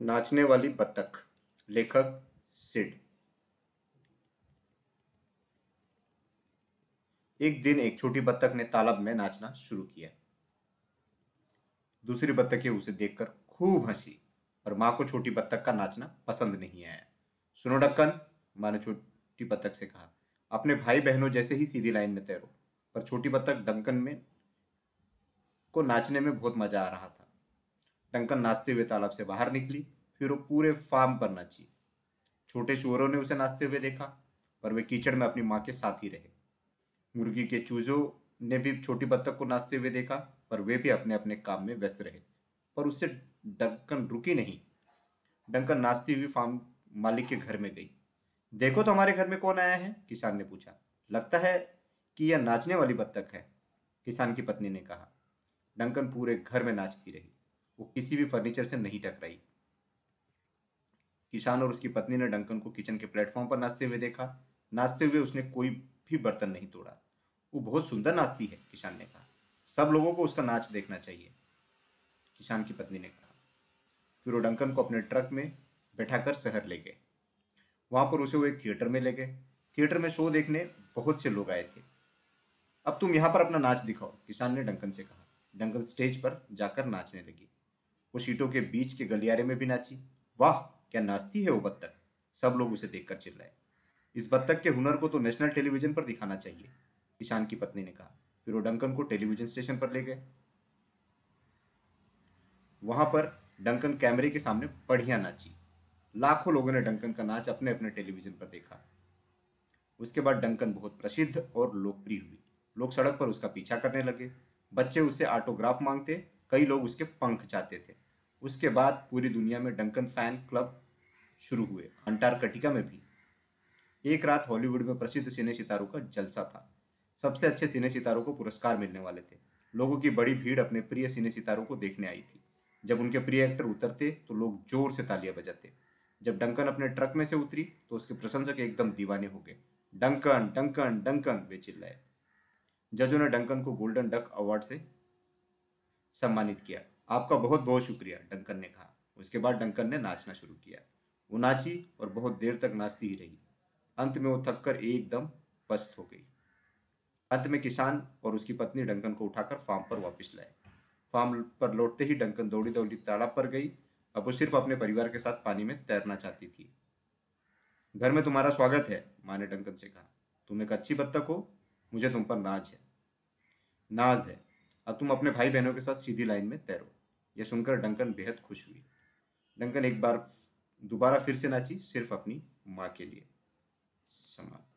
नाचने वाली बत्तख, लेखक सिड। एक दिन एक छोटी बत्तख ने तालाब में नाचना शुरू किया। दूसरी बत्तखें उसे देखकर खूब हँसी और माँ को छोटी बत्तख का नाचना पसंद नहीं आया। सुनो डक्कन माँ ने छोटी बत्तख से कहा, अपने भाई बहनों जैसे ही सीधी लाइन में तैरो, पर छोटी बत्तख डंकन में को नाचने में बहुत मज़ा आ रहा था। डंकन नाचते हुए तालाब से बाहर निकली, फिर वो पूरे फार्म पर नाची। छोटे शुअरों ने उसे नाचते हुए देखा, पर वे कीचड़ में अपनी माँ के साथ ही रहे। मुर्गी के चूजों ने भी छोटी बत्तख को नाचते हुए देखा, पर वे भी अपने अपने काम में व्यस्त रहे। पर उससे डंकन रुकी नहीं। डंकन नाचती हुई फार्म मालिक के घर में गई। देखो तो हमारे घर में कौन आया है? किसान ने पूछा। लगता है कि यह नाचने वाली बत्तख है, किसान की पत्नी ने कहा। डंकन पूरे घर में नाचती रही। वो किसी भी फर्नीचर से नहीं टकराई। किसान और उसकी पत्नी ने डंकन को किचन के प्लेटफॉर्म पर नाचते हुए देखा। नाचते हुए उसने कोई भी बर्तन नहीं तोड़ा। वो बहुत सुंदर नाचती है, किसान ने कहा। सब लोगों को उसका नाच देखना चाहिए, किसान की पत्नी ने कहा। फिर वो डंकन को अपने ट्रक में बैठाकर शहर ले गए। वहाँ पर उसे वो एक थिएटर में ले गए। थिएटर में शो देखने बहुत से लोग आए थे। अब तुम यहाँ पर अपना नाच दिखाओ, किसान ने डंकन से कहा। डंकन स्टेज पर जाकर नाचने लगी। वो सीटों के बीच के गलियारे में भी नाची। वाह, क्या नाचती है वो बत्तख? सब लोग उसे देखकर चिल्लाए। इस बत्तख के हुनर को तो नेशनल टेलीविज़न पर दिखाना चाहिए किसान की पत्नी ने कहा। फिर वो डंकन को टेलीविज़न स्टेशन पर ले गए। वहाँ पर डंकन कैमरे के सामने बढ़िया नाची। लाखों लोगों ने डंकन का नाच अपने अपने टेलीविज़न पर देखा। उसके बाद डंकन बहुत प्रसिद्ध और लोकप्रिय हुई। लोग सड़क पर उसका पीछा करने लगे। बच्चे उससे ऑटोग्राफ मांगते कई लोग उसके पंख चाहते थे। उसके बाद पूरी दुनिया में डंकन फ़ैन क्लब शुरू हुए अंटार्कटिका में भी। एक रात हॉलीवुड में प्रसिद्ध सिने सितारों का जलसा था। सबसे अच्छे सिने सितारों को पुरस्कार मिलने वाले थे। लोगों की बड़ी भीड़ अपने प्रिय सिने सितारों को देखने आई थी। जब उनके प्रिय एक्टर उतरते तो लोग ज़ोर से तालियाँ बजाते। जब डंकन अपने ट्रक में से उतरी तो उसके प्रशंसक एकदम दीवाने हो गए। डंकन डंकन डंकन वे चिल्लाए। जजों ने डंकन को गोल्डन डक अवार्ड से सम्मानित किया। आपका बहुत बहुत शुक्रिया, डंकन ने कहा। उसके बाद डंकन ने नाचना शुरू किया। वो नाची और बहुत देर तक नाचती ही रही। अंत में वो थककर एकदम पस्त हो गई। अंत में किसान और उसकी पत्नी डंकन को उठाकर फार्म पर वापस लाए। फार्म पर लौटते ही डंकन दौड़ी दौड़ी तालाब पर गई। अब वो सिर्फ़ अपने परिवार के साथ पानी में तैरना चाहती थी। घर में तुम्हारा स्वागत है, माँ ने डंकन से कहा। तुम एक अच्छी बत्तख हो। मुझे तुम पर नाज है। नाज है। अब तुम अपने भाई बहनों के साथ सीधी लाइन में तैरो। यह सुनकर डंकन बेहद खुश हुई। डंकन एक बार दोबारा फिर से नाची, सिर्फ़ अपनी माँ के लिए। समाप्त।